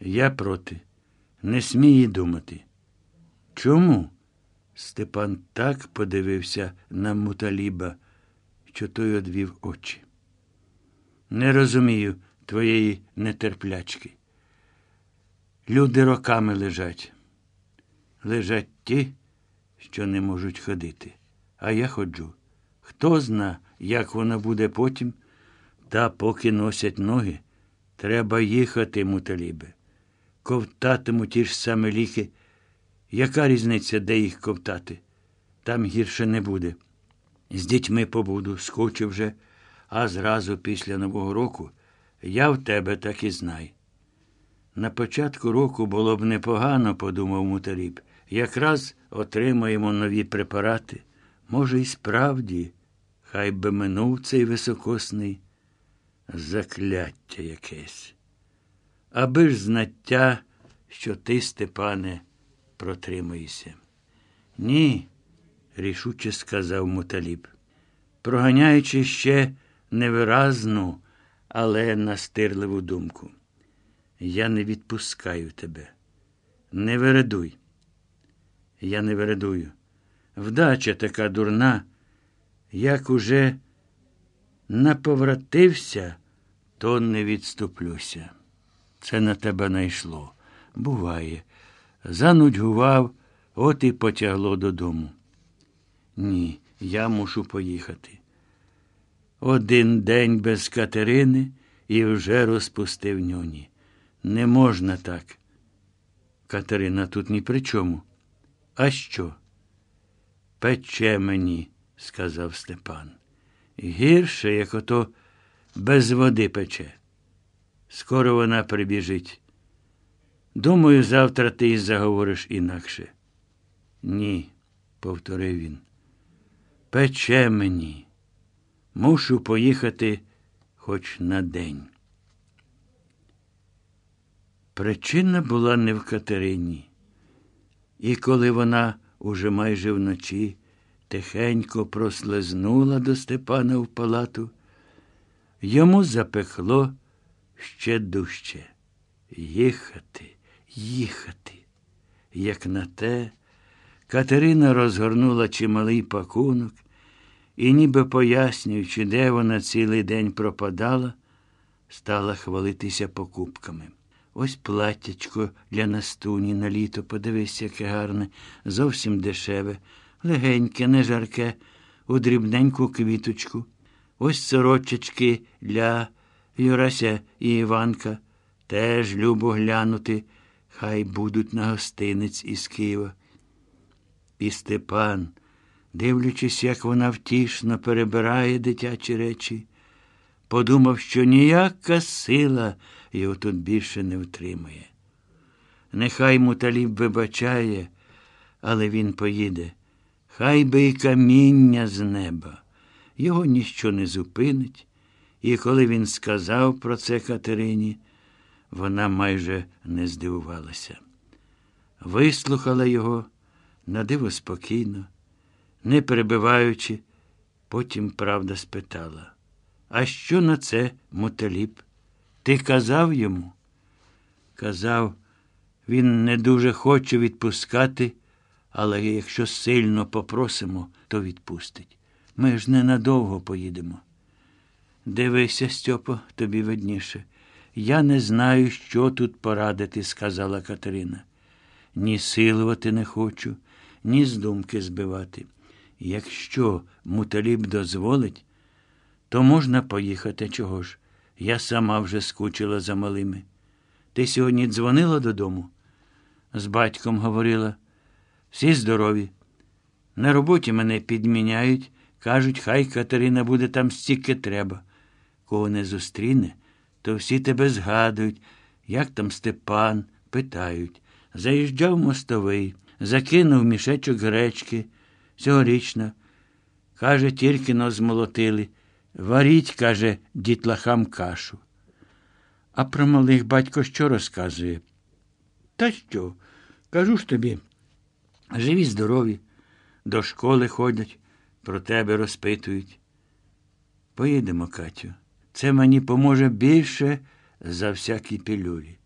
Я проти. Не смій думати. Чому? Степан так подивився на муталіба, що той одвів очі. Не розумію твоєї нетерплячки. Люди роками лежать. Лежать ті, що не можуть ходити. А я ходжу. Хто зна, як воно буде потім, та поки носять ноги, треба їхати, муталібе. Ковтатиму ті ж самі ліки. Яка різниця, де їх ковтати? Там гірше не буде. З дітьми побуду, скочу вже, а зразу після Нового року я в тебе так і знай. На початку року було б непогано, подумав муталіб. Якраз отримаємо нові препарати. Може, і справді, хай би минув цей високосний закляття якесь. Аби ж знаття, що ти, Степане, протримуєшся. Ні, рішуче сказав муталіб, проганяючи ще невиразну, але настирливу думку. Я не відпускаю тебе. Не вередуй. Я не вередую. Вдача така дурна, як уже наповратився, то не відступлюся. Це на тебе найшло. Буває. Занудьгував, от і потягло додому. Ні, я мушу поїхати. Один день без Катерини і вже розпустив нюні. Не можна так. Катерина тут ні при чому. А що? Пече мені, сказав Степан. Гірше, як ото без води пече. Скоро вона прибіжить. Думаю, завтра ти й заговориш інакше. Ні, повторив він. Пече мені. Мушу поїхати хоч на день. Причина була не в Катерині. І коли вона уже майже вночі тихенько прослизнула до Степана в палату, йому запекло ще дужче. Їхати, їхати. Як на те, Катерина розгорнула чималий пакунок і, ніби пояснюючи, де вона цілий день пропадала, стала хвалитися покупками. Ось платтячко для настуні на літо, подивись, яке гарне, зовсім дешеве, легеньке, не жарке, у дрібненьку квіточку. Ось сорочечки для Юрася і Іванка. Теж любо глянути, хай будуть на гостиниць із Києва. І Степан, дивлячись, як вона втішно перебирає дитячі речі, подумав, що ніяка сила його тут більше не втримує. Нехай муталіб вибачає, але він поїде. Хай би і каміння з неба. Його ніщо не зупинить. І коли він сказав про це Катерині, вона майже не здивувалася. Вислухала його надиво спокійно, не перебиваючи, потім правда спитала. А що на це моталіп? Ти казав йому? Казав, він не дуже хоче відпускати, але якщо сильно попросимо, то відпустить. Ми ж ненадовго поїдемо. Дивися, Стьопо, тобі видніше. Я не знаю, що тут порадити, сказала Катерина. Ні силувати не хочу, ні з думки збивати. Якщо муталіб дозволить, то можна поїхати чого ж. Я сама вже скучила за малими. Ти сьогодні дзвонила додому? З батьком говорила. Всі здорові. На роботі мене підміняють, кажуть, хай Катерина буде там стільки треба. Кого не зустріне, то всі тебе згадують, як там Степан, питають. Заїжджав мостовий, закинув мішечок гречки, цьогорічно. Каже, тільки но змолотили. Варіть, каже, дітлахам кашу. А про малих батько що розказує? Та що? Кажу ж тобі, живі, здорові, до школи ходять, про тебе розпитують. Поїдемо, Катю. Це мені поможе більше за всякі пілюлі.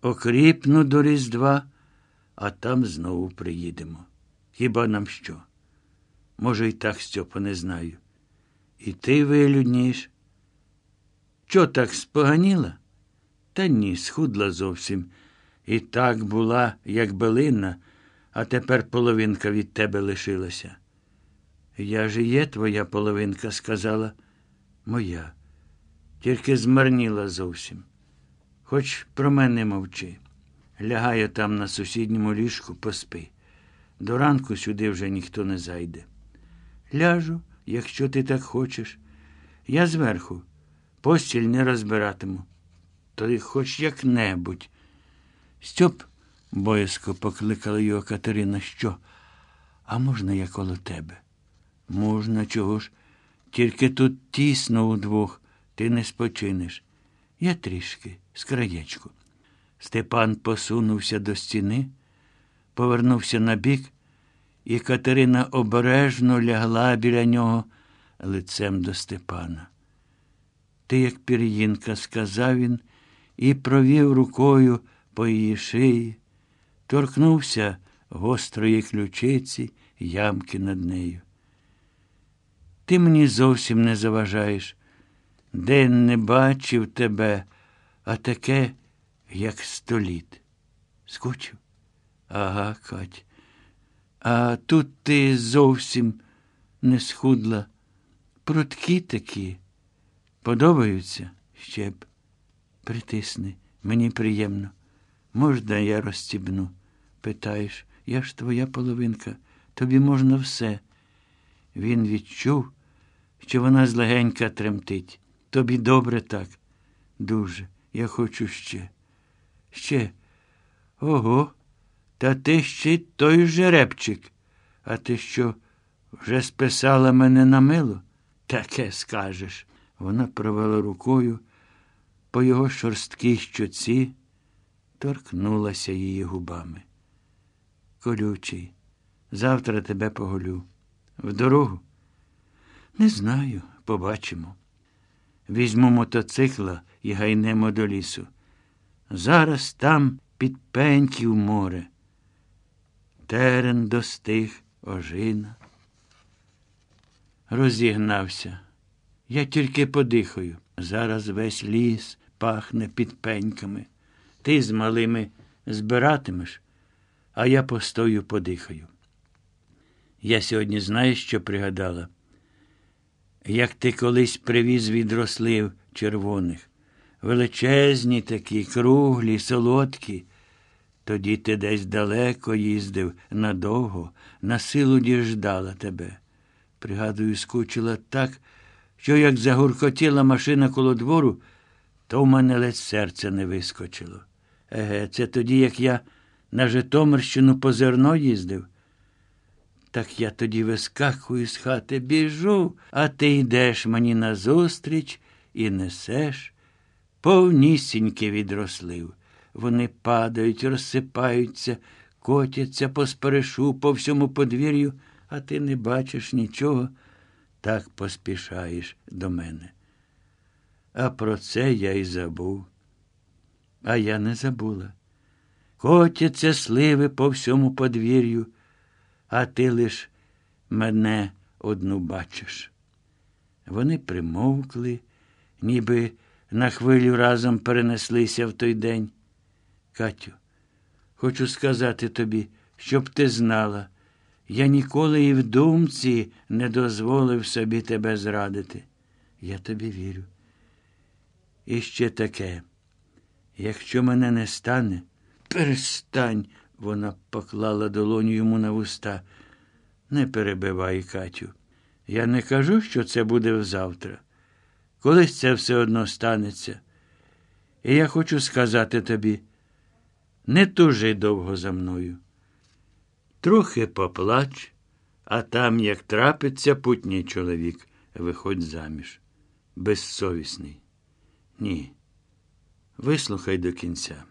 окріпну до Різдва, а там знову приїдемо. Хіба нам що? Може, і так, Стьопа, не знаю. І ти вилюдніш. Чо так споганіла? Та ні, схудла зовсім. І так була, як билина, а тепер половинка від тебе лишилася. Я ж і є твоя половинка, сказала. Моя. Тільки змарніла зовсім. Хоч про мене мовчи. Лягаю там на сусідньому ліжку, поспи. До ранку сюди вже ніхто не зайде. Ляжу, якщо ти так хочеш. Я зверху. Постіль не розбиратиму. То хоч як-небудь. Стьоп, боязко покликала його Катерина. Що? А можна я коло тебе? Можна, чого ж? Тільки тут тісно удвох, ти не спочинеш. Я трішки, з краєчку. Степан посунувся до стіни, повернувся на бік, і Катерина обережно лягла біля нього лицем до Степана. Ти, як пір'їнка, сказав він і провів рукою по її шиї, торкнувся гострої ключиці, ямки над нею. Ти мені зовсім не заважаєш. День не бачив тебе, а таке, як століт. Скучив? Ага, Кать. А тут ти зовсім не схудла. Пруткі такі. Подобаються? Ще б. Притисни, мені приємно. Можна, я розстібну? Питаєш, я ж твоя половинка, тобі можна все. Він відчув, що вона злегенька тремтить. Тобі добре так. Дуже. Я хочу ще. Ще. Ого, та ти ще той жеребчик. А ти що, вже списала мене на мило? Таке скажеш. Вона провела рукою по його шорсткій щоці, торкнулася її губами. Колючий, завтра тебе поголю. В дорогу? Не знаю, побачимо. Візьму мотоцикла і гайнемо до лісу. Зараз там під пеньків море. Терен достиг ожина. Розігнався. Я тільки подихаю. Зараз весь ліс пахне під пеньками. Ти з малими збиратимеш, а я постою подихаю. Я сьогодні знаєш, що пригадала? Як ти колись привіз від рослив червоних, величезні такі, круглі, солодкі. Тоді ти десь далеко їздив надовго, на силу діждала тебе. Пригадую, скучила так, що як загуркотіла машина коло двору, то в мене ледь серце не вискочило. Еге, це тоді, як я на Житомирщину по зерно їздив. Так я тоді вискакую з хати, біжу, а ти йдеш мені назустріч і несеш. Повнісіньки відрослив. Вони падають, розсипаються, котяться по сперешу, по всьому подвір'ю, а ти не бачиш нічого, так поспішаєш до мене. А про це я й забув. А я не забула. Котяться сливи по всьому подвір'ю а ти лиш мене одну бачиш. Вони примовкли, ніби на хвилю разом перенеслися в той день. Катю, хочу сказати тобі, щоб ти знала, я ніколи і в думці не дозволив собі тебе зрадити. Я тобі вірю. І ще таке, якщо мене не стане, перестань. Вона поклала долоню йому на вуста. Не перебивай, Катю. Я не кажу, що це буде взавтра. Колись це все одно станеться. І я хочу сказати тобі не тужи довго за мною. Трохи поплач, а там, як трапиться путній чоловік, виходь заміж. Безсовісний. Ні. Вислухай до кінця.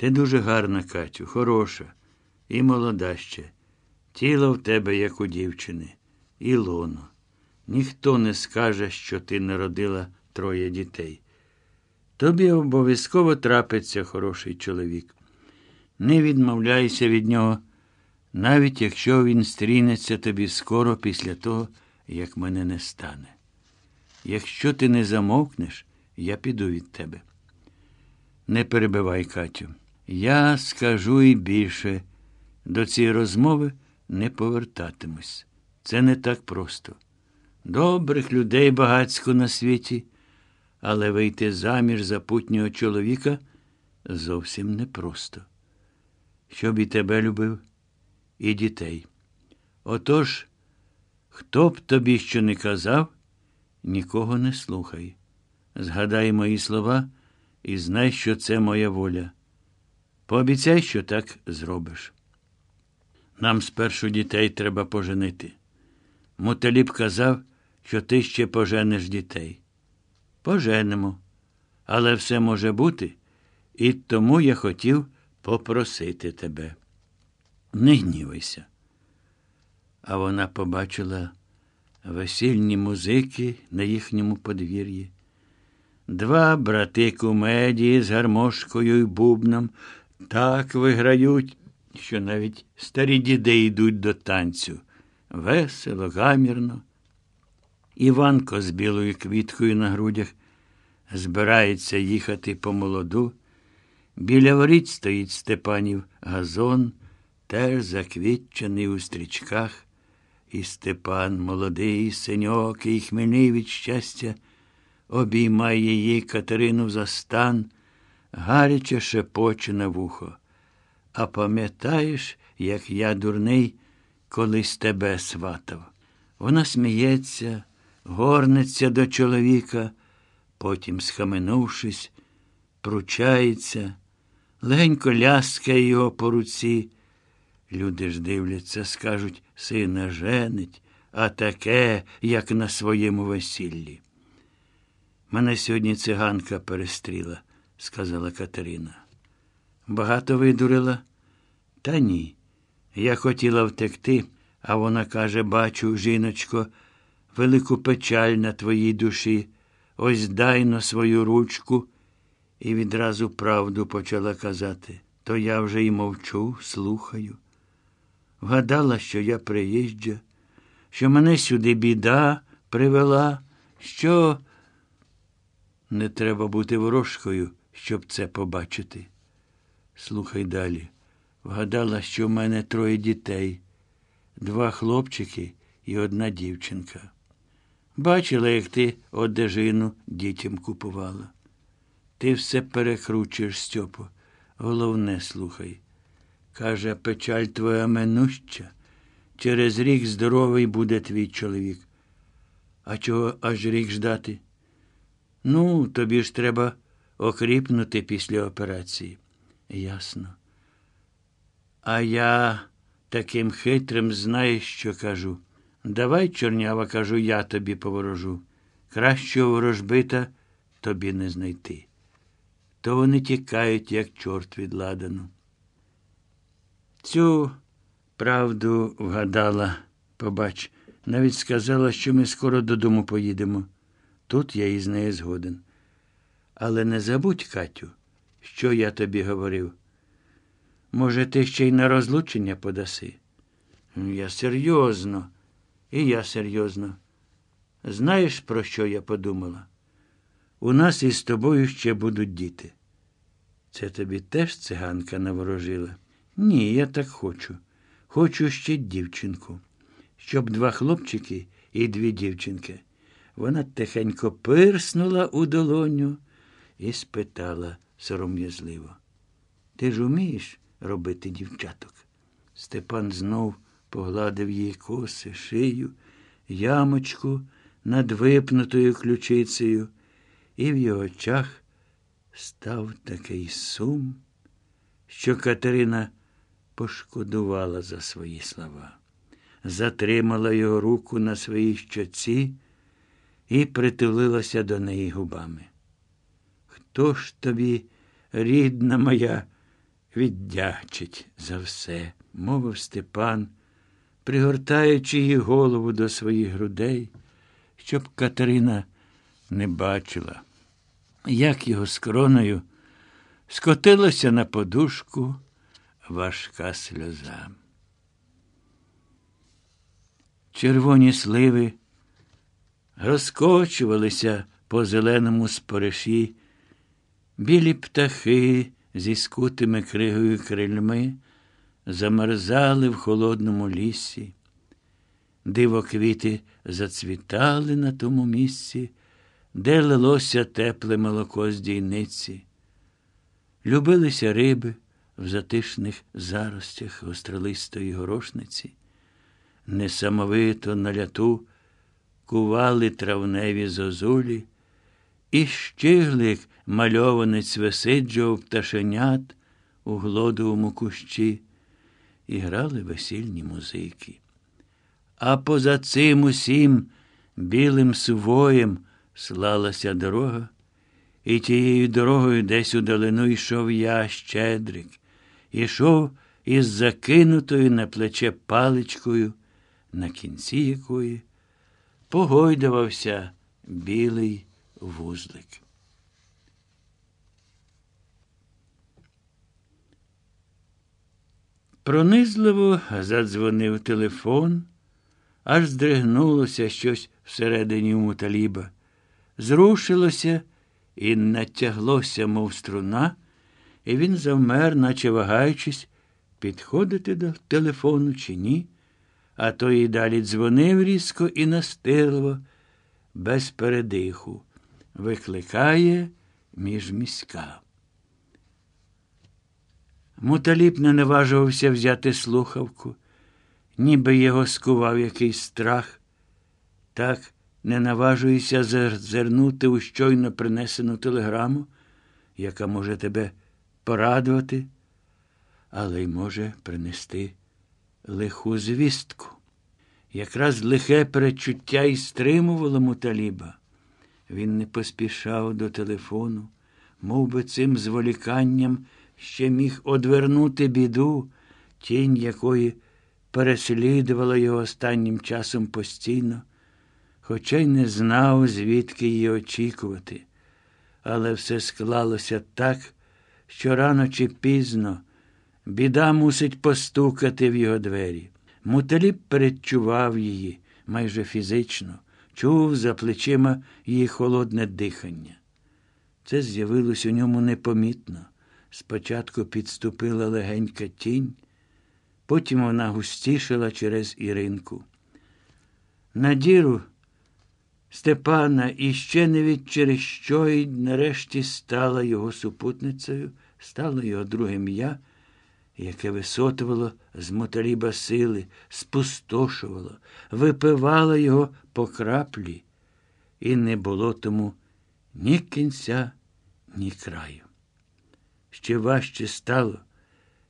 Ти дуже гарна, Катю, хороша і молода ще. Тіло в тебе, як у дівчини, і лоно. Ніхто не скаже, що ти народила троє дітей. тобі обов'язково трапиться хороший чоловік. Не відмовляйся від нього, навіть якщо він стрінеться тобі скоро після того, як мене не стане. Якщо ти не замовкнеш, я піду від тебе. Не перебивай, Катю. Я скажу і більше. До цієї розмови не повертатимусь. Це не так просто. Добрих людей багацько на світі, але вийти заміж за путнього чоловіка зовсім непросто. Щоб і тебе любив, і дітей. Отож, хто б тобі що не казав, нікого не слухай. Згадай мої слова і знай, що це моя воля. Пообіцяй, що так зробиш. Нам спершу дітей треба поженити. Муталіб казав, що ти ще пожениш дітей. Поженемо. Але все може бути, і тому я хотів попросити тебе. Не гнівайся. А вона побачила весільні музики на їхньому подвір'ї. Два брати кумедії з гармошкою і бубном так виграють, що навіть старі діди йдуть до танцю. Весело, гамірно. Іванко з білою квіткою на грудях збирається їхати по молоду. Біля воріт стоїть Степанів газон, теж заквітчений у стрічках. І Степан, молодий, синьокий, хмельний від щастя, обіймає її Катерину за стан, гаряче шепоче на вухо. А пам'ятаєш, як я, дурний, колись тебе сватав? Вона сміється, горнеться до чоловіка, потім, схаменувшись, пручається, легенько ляскає його по руці. Люди ж дивляться, скажуть, сина женить, а таке, як на своєму весіллі. Мене сьогодні циганка перестріла, сказала Катерина. Багато видурила? Та ні. Я хотіла втекти, а вона каже, бачу, жіночко, велику печаль на твоїй душі. Ось дай на свою ручку. І відразу правду почала казати. То я вже й мовчу, слухаю. Вгадала, що я приїжджа, що мене сюди біда привела, що не треба бути ворожкою, щоб це побачити. Слухай далі. Вгадала, що в мене троє дітей, два хлопчики і одна дівчинка. Бачила, як ти одежину дітям купувала. Ти все перекручуєш, Стьопу. Головне, слухай. Каже, печаль твоя минуща. Через рік здоровий буде твій чоловік. А чого аж рік ждати? Ну, тобі ж треба окріпнути після операції. Ясно. А я таким хитрим знаєш, що кажу. Давай, чорнява, кажу, я тобі поворожу. Кращого ворожбита тобі не знайти. То вони тікають, як чорт від ладану. Цю правду вгадала, побач, навіть сказала, що ми скоро додому поїдемо. Тут я із нею згоден. Але не забудь, Катю, що я тобі говорив. Може, ти ще й на розлучення подаси? Я серйозно, і я серйозно. Знаєш, про що я подумала? У нас із тобою ще будуть діти. Це тобі теж циганка наворожила? Ні, я так хочу. Хочу ще дівчинку, щоб два хлопчики і дві дівчинки. Вона тихенько пирснула у долоню і спитала сором'язливо. Ти ж умієш робити дівчаток? Степан знов погладив її коси, шию, ямочку над випнутою ключицею, і в його очах став такий сум, що Катерина пошкодувала за свої слова, затримала його руку на своїй щоці і притулилася до неї губами. Ж тобі, рідна моя, віддячить за все, мовив Степан, пригортаючи її голову до своїх грудей, щоб Катерина не бачила. як його скроною скотилася на подушку важка сльоза. Червоні сливи розкочувалися по зеленому спориші, білі птахи зі скутими кригою крильми замерзали в холодному лісі. Диво квіти зацвітали на тому місці, де лилося тепле молоко з дійниці. Любилися риби в затишних заростях остролистої горошниці, несамовито на ляту кували травневі зозулі, і щиглик мальованець висиджував пташенят у глодовому кущі, і грали весільні музики. А поза цим усім білим сувоєм слалася дорога, і тією дорогою десь у долину йшов я, щедрик, ішов із закинутою на плече паличкою, на кінці якої погойдувався білий вузлик. Пронизливо задзвонив телефон, аж здригнулося щось всередині у муталіба. Зрушилося і натяглося, мов струна, і він завмер, наче вагаючись, підходити до телефону чи ні, а то і далі дзвонив різко і настирливо, без передиху, викликає міжміська. Муталіп не наважувався взяти слухавку, ніби його скував якийсь страх. Так не наважуєшся зазирнути у щойно принесену телеграму, яка може тебе порадувати, але й може принести лиху звістку. Якраз лихе перечуття і стримувало муталіба. Він не поспішав до телефону, мов би цим зволіканням ще міг одвернути біду, тінь якої переслідувала його останнім часом постійно, хоча й не знав, звідки її очікувати. Але все склалося так, що рано чи пізно біда мусить постукати в його двері. Муталіб передчував її майже фізично, чув за плечима її холодне дихання. Це з'явилось у ньому непомітно. Спочатку підступила легенька тінь, потім вона густішила через Іринку. На діру Степана іще не від через що й нарешті стала його супутницею, стало його другим я, яке висотувало з моталіба сили, спустошувало, випивало його по краплі, і не було тому ні кінця, ні краю. Ще важче стало,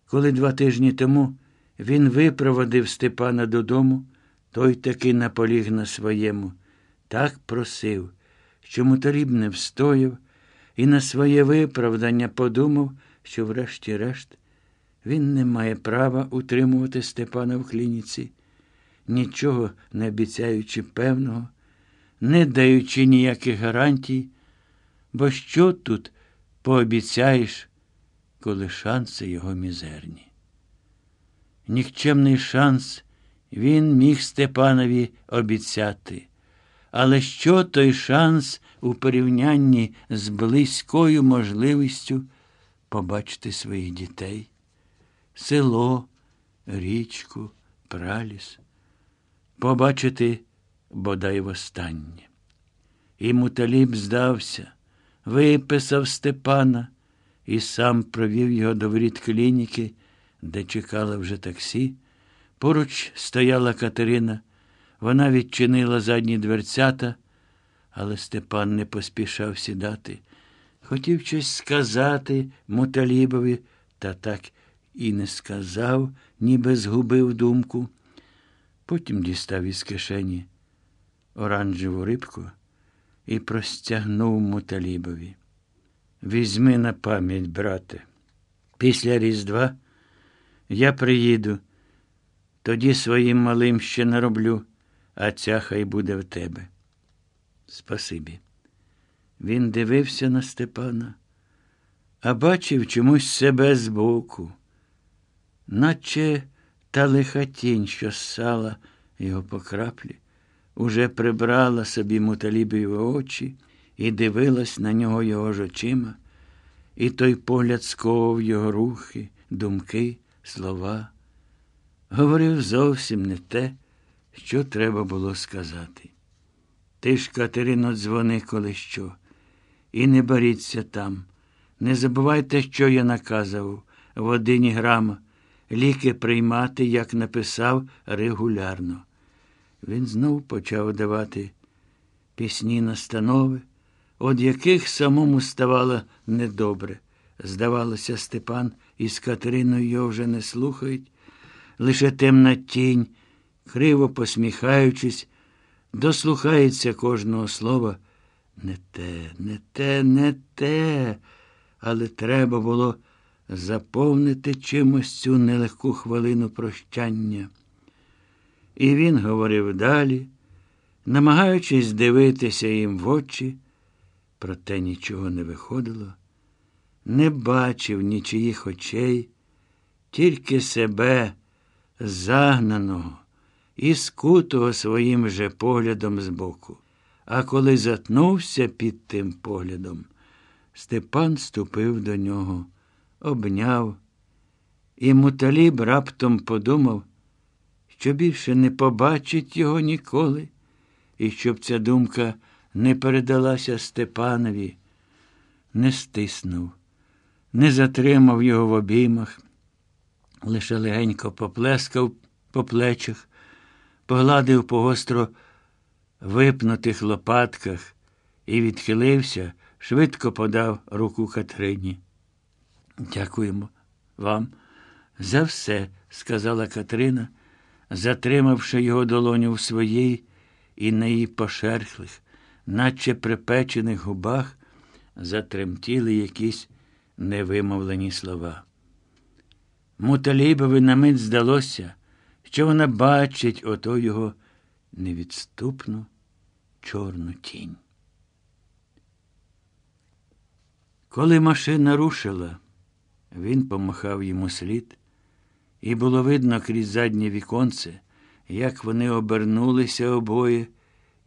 коли два тижні тому він випроводив Степана додому, той таки наполіг на своєму, так просив, що муталіб не встояв, і на своє виправдання подумав, що, врешті-решт, він не має права утримувати Степана в клініці, нічого не обіцяючи певного, не даючи ніяких гарантій, бо що тут пообіцяєш? Коли шанси його мізерні. Нікчемний шанс він міг Степанові обіцяти. Але що той шанс у порівнянні з близькою можливістю побачити своїх дітей? Село, річку, праліс, побачити бодай востаннє. І муталіб здався, виписав Степана і сам провів його до воріт клініки, де чекала вже таксі. Поруч стояла Катерина. Вона відчинила задні дверцята, але Степан не поспішав сідати. Хотів щось сказати Муталібові, та так і не сказав, ніби згубив думку. Потім дістав із кишені оранжеву рибку і простягнув Муталібові. Візьми на пам'ять, брате. Після Різдва я приїду, тоді своїм малим ще нароблю, а ця хай буде в тебе. Спасибі. Він дивився на Степана, а бачив чомусь себе збоку, наче та лиха тінь, що ссала його по краплі, уже прибрала собі муталібові очі і дивилась на нього його ж очима, і той погляд сковав його рухи, думки, слова. Говорив зовсім не те, що треба було сказати. Ти ж, Катерино, дзвони, коли що, і не боріться там. Не забувайте, що я наказував в одині грама, ліки приймати, як написав, регулярно. Він знов почав давати пісні настанови, від яких самому ставало недобре. Здавалося, Степан із Катериною його вже не слухають, лише темна тінь, криво посміхаючись, дослухається кожного слова. Не те, не те, не те, але треба було заповнити чимось цю нелегку хвилину прощання. І він говорив далі, намагаючись дивитися їм в очі, проте нічого не виходило, не бачив нічиїх очей, тільки себе, загнаного і скутого своїм же поглядом збоку. А коли затнувся під тим поглядом, Степан ступив до нього, обняв, і муталіб раптом подумав, що більше не побачить його ніколи, і щоб ця думка не передалася Степанові, не стиснув, не затримав його в обіймах, лише легенько поплескав по плечах, погладив по гостро випнутих лопатках і відхилився, швидко подав руку Катерині. Дякуємо вам за все, сказала Катерина, затримавши його долоню в своїй і на її пошерхлих, наче припечених губах, затремтіли якісь невимовлені слова. Муталібові на мить здалося, що вона бачить ото його невідступну чорну тінь. Коли машина рушила, він помахав йому слід, і було видно крізь заднє віконце, як вони обернулися обоє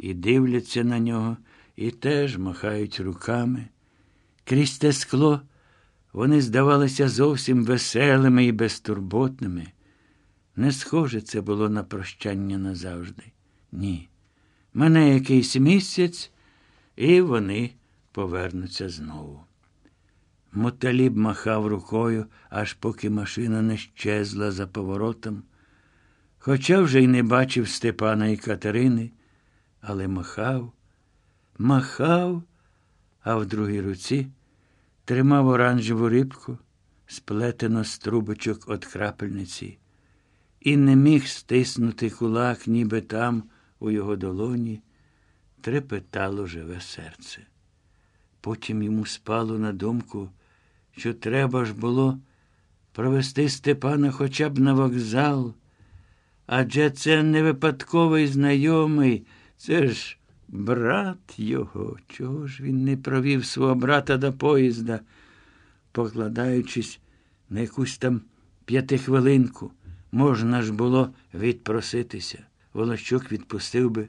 і дивляться на нього, і теж махають руками. Крізь те скло вони здавалися зовсім веселими і безтурботними. Не схоже це було на прощання назавжди. Ні. Мене якийсь місяць, і вони повернуться знову. Моталіб махав рукою, аж поки машина не щезла за поворотом. Хоча вже й не бачив Степана і Катерини, але махав, махав, а в другій руці тримав оранжеву рибку, сплетено з трубочок від крапельниці, і не міг стиснути кулак, ніби там, у його долоні, трепетало живе серце. Потім йому спало на думку, що треба ж було провести Степана хоча б на вокзал, адже це не випадковий знайомий, це ж брат його. Чого ж він не провів свого брата до поїзда, покладаючись на якусь там п'ятихвилинку, можна ж було відпроситися. Волощук відпустив би,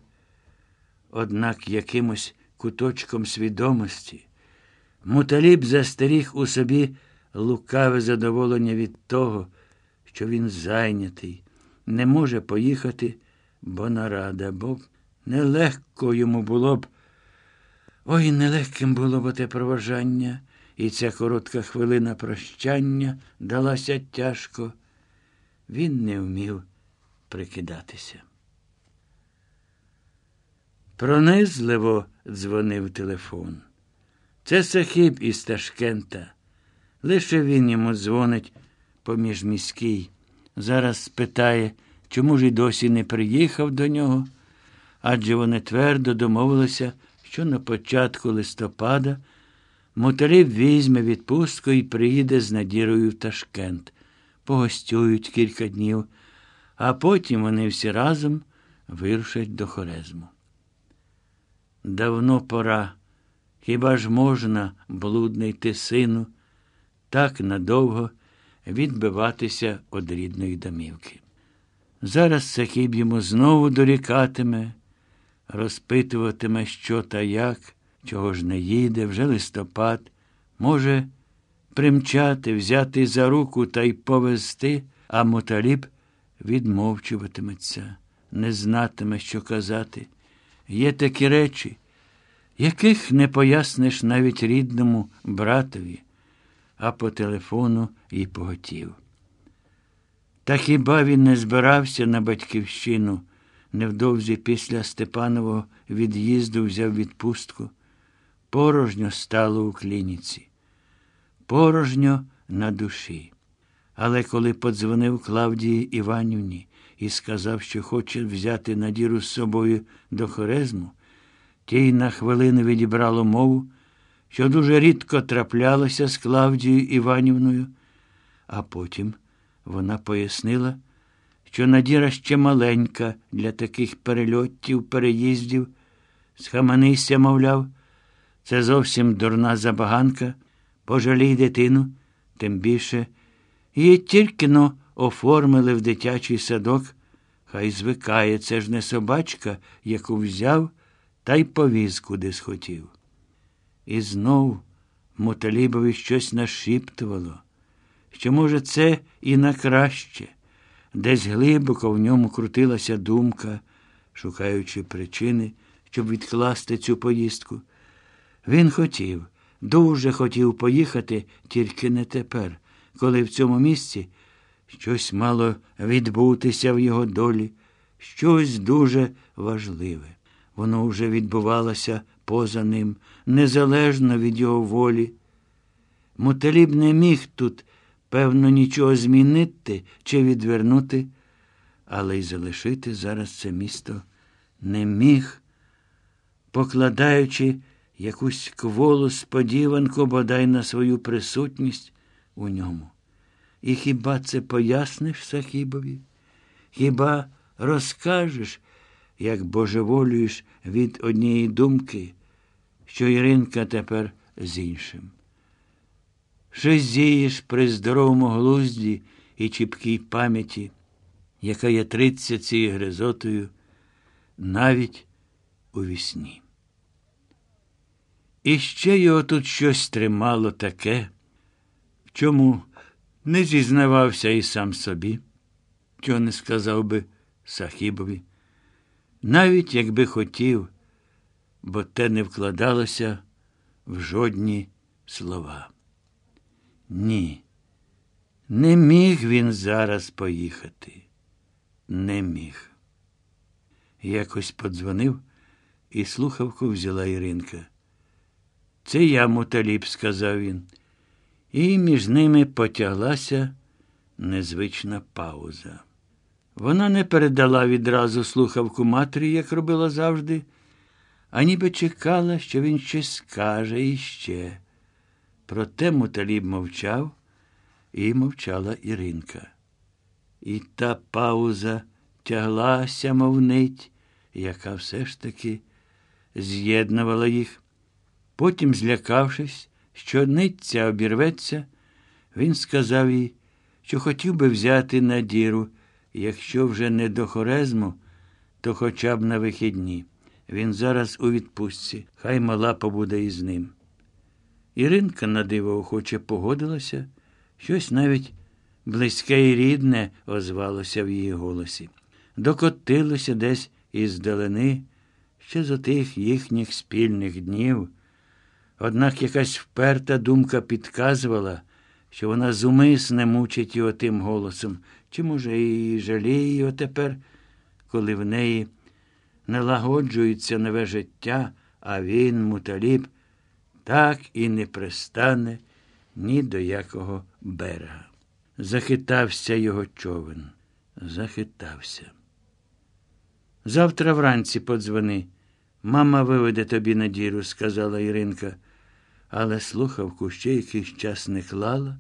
однак якимось куточком свідомості. Муталіб застеріг у собі лукаве задоволення від того, що він зайнятий, не може поїхати, бо нарада, бо нелегко йому було б. Ой, нелегким було б те проважання, і ця коротка хвилина прощання далася тяжко. Він не вмів прикидатися. Пронизливо дзвонив телефон. Це Сахіб із Ташкента. Лише він йому дзвонить поміж міський. Зараз спитає, чому ж і досі не приїхав до нього, адже вони твердо домовилися, що на початку листопада Моталів візьме відпустку і приїде з надірою в Ташкент. Погостюють кілька днів, а потім вони всі разом вирушать до Хорезму. Давно пора Хіба ж можна, блудний ти сину, так надовго відбиватися від рідної домівки? Зараз Сахіб йому знову дорікатиме, розпитуватиме, що та як, чого ж не їде, вже листопад, може примчати, взяти за руку та й повезти, а Муталіб відмовчуватиметься, не знатиме, що казати. Є такі речі, яких не поясниш навіть рідному братові, а по телефону і поготів. Та хіба він не збирався на батьківщину? Невдовзі після Степанового від'їзду взяв відпустку. Порожньо стало у клініці. Порожньо на душі. Але коли подзвонив Клавдії Іванівні і сказав, що хоче взяти Надіру з собою до Хорезму, тій на хвилину відібрало мову, що дуже рідко траплялося з Клавдією Іванівною, а потім вона пояснила, що Надіра ще маленька для таких перельотів, переїздів. Схаменися, мовляв, це зовсім дурна забаганка. Пожалій дитину, тим більше. Її тільки но оформили в дитячий садок. Хай звикає, це ж не собачка, яку взяв та й повіз куди схотів. І знов Муталібові щось нашіптувало, що, може, це і на краще. Десь глибоко в ньому крутилася думка, шукаючи причини, щоб відкласти цю поїздку. Він хотів, дуже хотів поїхати, тільки не тепер, коли в цьому місці щось мало відбутися в його долі, щось дуже важливе. Воно вже відбувалося поза ним, незалежно від його волі. Муталіб не міг тут, певно, нічого змінити чи відвернути, але й залишити зараз це місто не міг, покладаючи якусь кволу сподіванку бодай на свою присутність у ньому. І хіба це поясниш Сахібові? Хіба розкажеш, як божеволюєш від однієї думки, що Іринка тепер з іншим? Що зієш при здоровому глузді і чіпкій пам'яті, яка є тридцять цією гризотою, навіть у вісні. І ще його тут щось тримало таке, в чому не зізнавався і сам собі, чого не сказав би Сахібові, навіть якби хотів, бо те не вкладалося в жодні слова. Ні, не міг він зараз поїхати. Не міг. Якось подзвонив і слухавку взяла Іринка. Це я муталіб, сказав він. І між ними потяглася незвична пауза. Вона не передала відразу слухавку матері, як робила завжди, а ніби чекала, що він щось скаже іще. Проте муталіб мовчав, і мовчала Іринка. І та пауза тяглася, мов нить, яка все ж таки з'єднувала їх. Потім, злякавшись, що нитця обірветься, він сказав їй, що хотів би взяти надіру, якщо вже не до хорезму, то хоча б на вихідні. Він зараз у відпустці, хай мала побуде із ним. Іринка на диво охоче погодилася, щось навіть близьке і рідне озвалося в її голосі. Докотилося десь із далини, ще за тих їхніх спільних днів. Однак якась вперта думка підказувала, що вона зумисне мучить його тим голосом, чи, може, і жаліє його тепер, коли в неї налагоджується нове життя, а він, муталіб, так і не пристане ні до якого берега. Захитався його човен. Захитався. Завтра вранці подзвони. Мама виведе тобі надіру, сказала Іринка, але слухавку ще якийсь час не клала,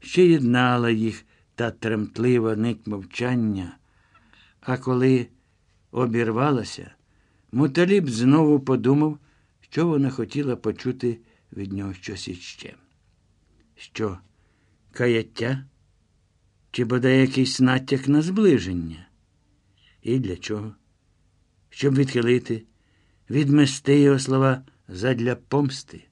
ще єднала їх та тремтлива нить мовчання. А коли обірвалася, Муталіб знову подумав, що вона хотіла почути від нього щось іще. Що, каяття? Чи бодай якийсь натяк на зближення? І для чого? Щоб відхилити, відмести його слова задля помсти.